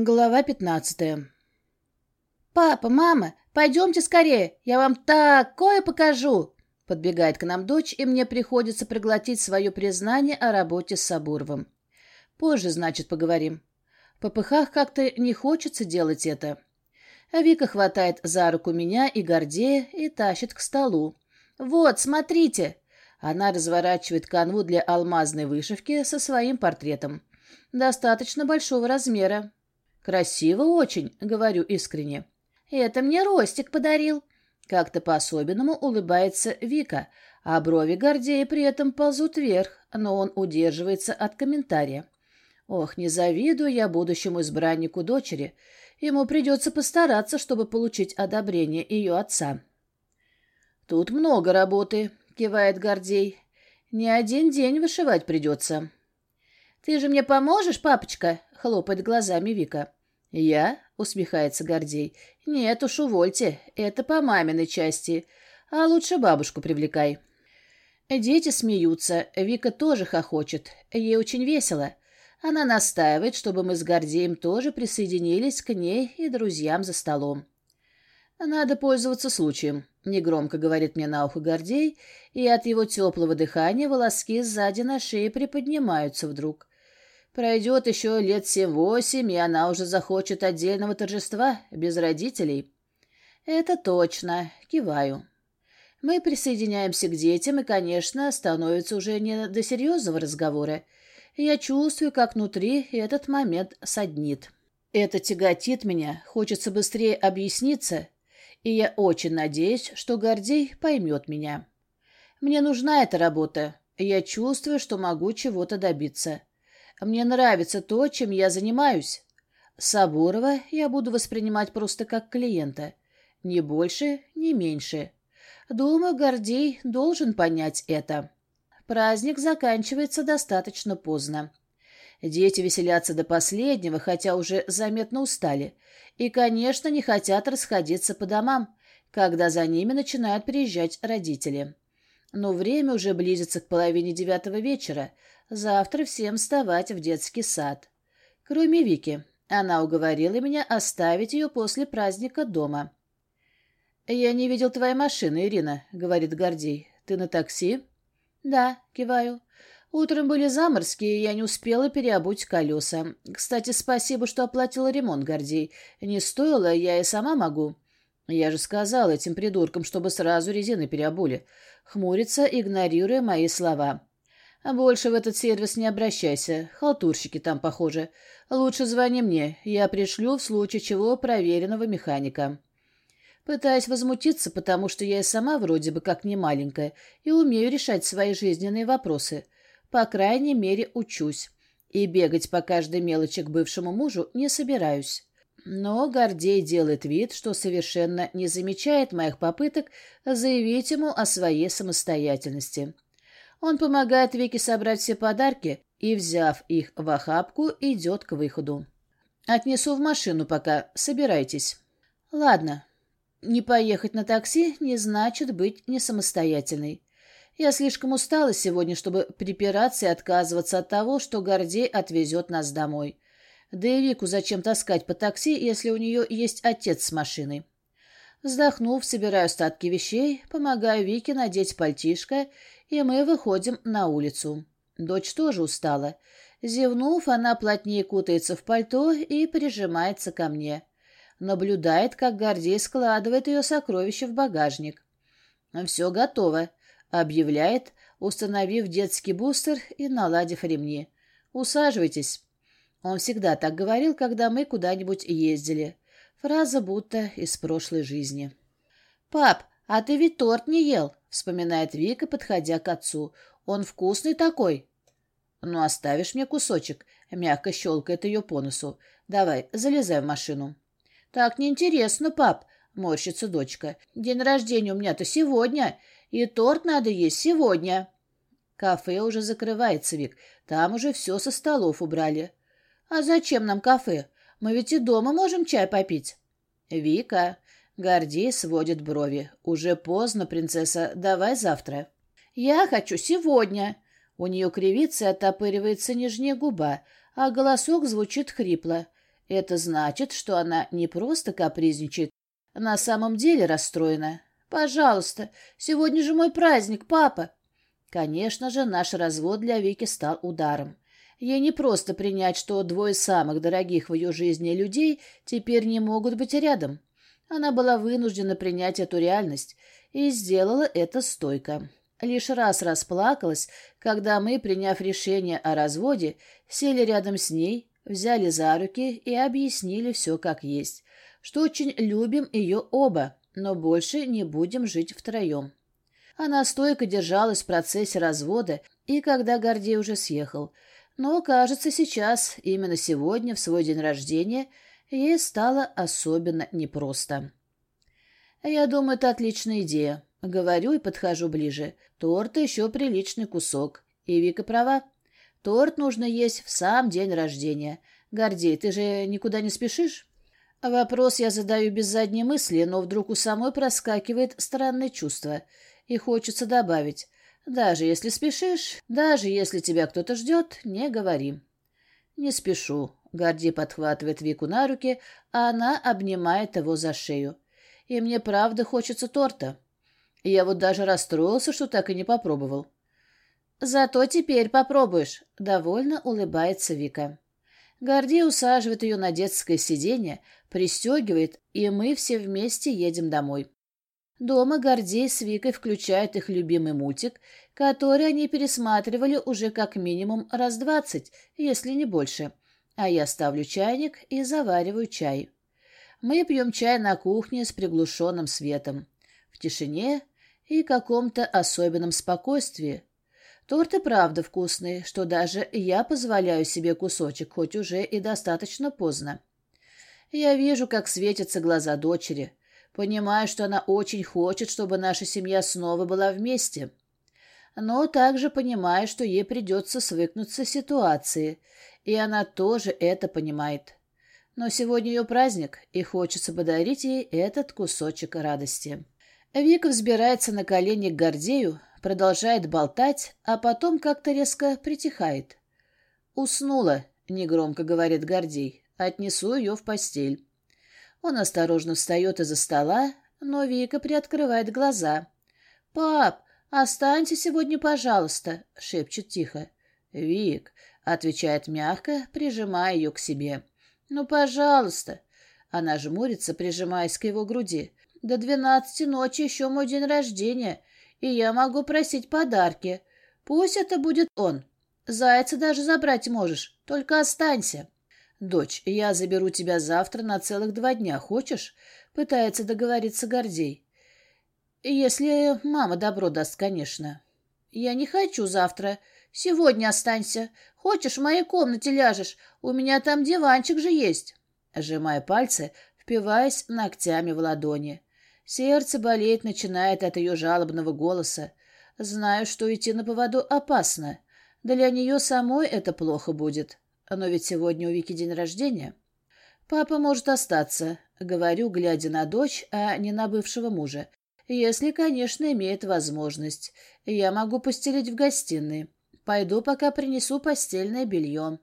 Глава пятнадцатая. «Папа, мама, пойдемте скорее, я вам такое покажу!» Подбегает к нам дочь, и мне приходится проглотить свое признание о работе с Сабуровым. Позже, значит, поговорим. По пыхах как-то не хочется делать это. Вика хватает за руку меня и Гордея и тащит к столу. «Вот, смотрите!» Она разворачивает канву для алмазной вышивки со своим портретом. Достаточно большого размера. «Красиво очень», — говорю искренне. «Это мне Ростик подарил». Как-то по-особенному улыбается Вика, а брови Гордея при этом ползут вверх, но он удерживается от комментария. Ох, не завидую я будущему избраннику дочери. Ему придется постараться, чтобы получить одобрение ее отца. «Тут много работы», — кивает Гордей. «Не один день вышивать придется». «Ты же мне поможешь, папочка?» — хлопает глазами Вика. «Я?» — усмехается Гордей. «Нет уж, увольте. Это по маминой части. А лучше бабушку привлекай». Дети смеются. Вика тоже хохочет. Ей очень весело. Она настаивает, чтобы мы с Гордеем тоже присоединились к ней и друзьям за столом. «Надо пользоваться случаем», — негромко говорит мне на ухо Гордей, и от его теплого дыхания волоски сзади на шее приподнимаются вдруг. Пройдет еще лет семь-восемь, и она уже захочет отдельного торжества, без родителей. Это точно. Киваю. Мы присоединяемся к детям, и, конечно, становится уже не до серьезного разговора. Я чувствую, как внутри этот момент саднит. Это тяготит меня, хочется быстрее объясниться, и я очень надеюсь, что Гордей поймет меня. Мне нужна эта работа, я чувствую, что могу чего-то добиться. Мне нравится то, чем я занимаюсь. Сабурова я буду воспринимать просто как клиента. Ни больше, ни меньше. Думаю, Гордей должен понять это. Праздник заканчивается достаточно поздно. Дети веселятся до последнего, хотя уже заметно устали. И, конечно, не хотят расходиться по домам, когда за ними начинают приезжать родители. Но время уже близится к половине девятого вечера, Завтра всем вставать в детский сад. Кроме Вики. Она уговорила меня оставить ее после праздника дома. «Я не видел твоей машины, Ирина», — говорит Гордей. «Ты на такси?» «Да», — киваю. «Утром были заморские, и я не успела переобуть колеса. Кстати, спасибо, что оплатила ремонт, Гордей. Не стоило, я и сама могу». «Я же сказал этим придуркам, чтобы сразу резины переобули». Хмурится, игнорируя мои слова. А больше в этот сервис не обращайся. Халтурщики там, похоже. Лучше звони мне. Я пришлю в случае чего проверенного механика. Пытаюсь возмутиться, потому что я и сама вроде бы как не маленькая и умею решать свои жизненные вопросы. По крайней мере, учусь. И бегать по каждой мелочи к бывшему мужу не собираюсь. Но Гордей делает вид, что совершенно не замечает моих попыток заявить ему о своей самостоятельности. Он помогает Вике собрать все подарки и, взяв их в охапку, идет к выходу. «Отнесу в машину пока. Собирайтесь». «Ладно. Не поехать на такси не значит быть не самостоятельной. Я слишком устала сегодня, чтобы припираться и отказываться от того, что Гордей отвезет нас домой. Да и Вику зачем таскать по такси, если у нее есть отец с машиной?» Вздохнув, собираю остатки вещей, помогаю Вике надеть пальтишко и мы выходим на улицу. Дочь тоже устала. Зевнув, она плотнее кутается в пальто и прижимается ко мне. Наблюдает, как Гордей складывает ее сокровища в багажник. «Все готово», — объявляет, установив детский бустер и наладив ремни. «Усаживайтесь». Он всегда так говорил, когда мы куда-нибудь ездили. Фраза будто из прошлой жизни. «Пап, а ты ведь торт не ел?» — вспоминает Вика, подходя к отцу. «Он вкусный такой». «Ну, оставишь мне кусочек?» — мягко щелкает ее по носу. «Давай, залезай в машину». «Так неинтересно, пап», — морщится дочка. «День рождения у меня-то сегодня, и торт надо есть сегодня». Кафе уже закрывается, Вик. Там уже все со столов убрали. «А зачем нам кафе? Мы ведь и дома можем чай попить». «Вика, Гордей сводит брови. «Уже поздно, принцесса. Давай завтра». «Я хочу сегодня». У нее кривится и оттопыривается нижняя губа, а голосок звучит хрипло. Это значит, что она не просто капризничает, на самом деле расстроена. «Пожалуйста, сегодня же мой праздник, папа!» Конечно же, наш развод для Вики стал ударом. Ей не просто принять, что двое самых дорогих в ее жизни людей теперь не могут быть рядом. Она была вынуждена принять эту реальность и сделала это стойко. Лишь раз расплакалась, когда мы, приняв решение о разводе, сели рядом с ней, взяли за руки и объяснили все как есть, что очень любим ее оба, но больше не будем жить втроем. Она стойко держалась в процессе развода и когда Гордей уже съехал, но, кажется, сейчас, именно сегодня, в свой день рождения, ей стало особенно непросто. «Я думаю, это отличная идея», Говорю и подхожу ближе. Торта еще приличный кусок. И Вика права. Торт нужно есть в сам день рождения. Гордей, ты же никуда не спешишь? Вопрос я задаю без задней мысли, но вдруг у самой проскакивает странное чувство. И хочется добавить. Даже если спешишь, даже если тебя кто-то ждет, не говори. Не спешу. Гордей подхватывает Вику на руки, а она обнимает его за шею. И мне правда хочется торта. Я вот даже расстроился, что так и не попробовал. «Зато теперь попробуешь», — довольно улыбается Вика. Гордей усаживает ее на детское сиденье, пристегивает, и мы все вместе едем домой. Дома Гордей с Викой включают их любимый мультик, который они пересматривали уже как минимум раз двадцать, если не больше. А я ставлю чайник и завариваю чай. Мы пьем чай на кухне с приглушенным светом. В тишине и каком-то особенном спокойствии. Торт и правда вкусный, что даже я позволяю себе кусочек, хоть уже и достаточно поздно. Я вижу, как светятся глаза дочери. Понимаю, что она очень хочет, чтобы наша семья снова была вместе. Но также понимаю, что ей придется свыкнуться с ситуацией, и она тоже это понимает. Но сегодня ее праздник, и хочется подарить ей этот кусочек радости. Вика взбирается на колени к Гордею, продолжает болтать, а потом как-то резко притихает. «Уснула», — негромко говорит Гордей. «Отнесу ее в постель». Он осторожно встает из-за стола, но Вика приоткрывает глаза. «Пап, останься сегодня, пожалуйста», — шепчет тихо. «Вик», — отвечает мягко, прижимая ее к себе. «Ну, пожалуйста». Она жмурится, прижимаясь к его груди. До двенадцати ночи еще мой день рождения, и я могу просить подарки. Пусть это будет он. Зайца даже забрать можешь, только останься. Дочь, я заберу тебя завтра на целых два дня, хочешь? Пытается договориться Гордей. Если мама добро даст, конечно. Я не хочу завтра. Сегодня останься. Хочешь, в моей комнате ляжешь? У меня там диванчик же есть. Сжимая пальцы, впиваясь ногтями в ладони. Сердце болеть начинает от ее жалобного голоса. Знаю, что идти на поводу опасно. Для нее самой это плохо будет. Но ведь сегодня у Вики день рождения. Папа может остаться, говорю, глядя на дочь, а не на бывшего мужа. Если, конечно, имеет возможность. Я могу постелить в гостиной. Пойду, пока принесу постельное белье.